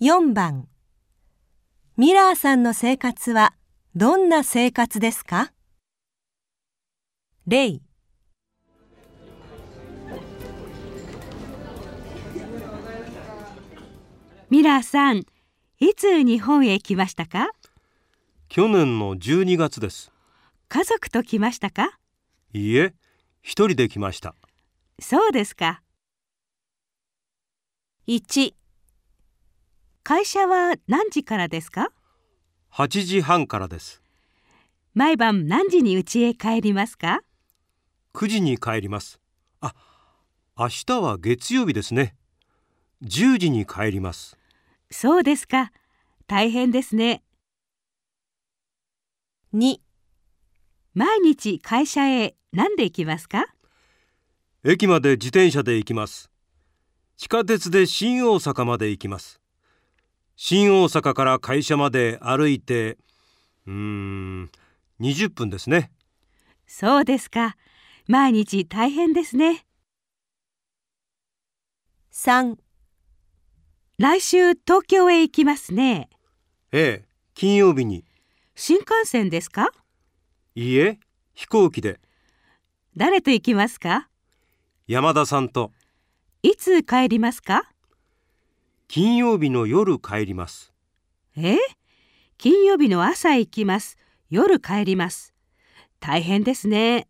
4番ミラーさんの生活はどんな生活ですか？例ミラーさん、いつ日本へ来ましたか？去年の12月です。家族と来ましたか？いいえ、一人で来ました。そうですか。1会社は何時からですか？8時半からです。毎晩何時に家へ帰りますか？9時に帰ります。あ、明日は月曜日ですね。10時に帰ります。そうですか。大変ですね。2毎日会社へ何で行きますか？駅まで自転車で行きます。地下鉄で新大阪まで行きます。新大阪から会社まで歩いて、うーん、20分ですね。そうですか。毎日大変ですね。3来週東京へ行きますね。ええ、金曜日に。新幹線ですか？いいえ、飛行機で。誰と行きますか？山田さんといつ帰りますか？金曜日の夜帰ります。え？金曜日の朝行きます。夜帰ります。大変ですね。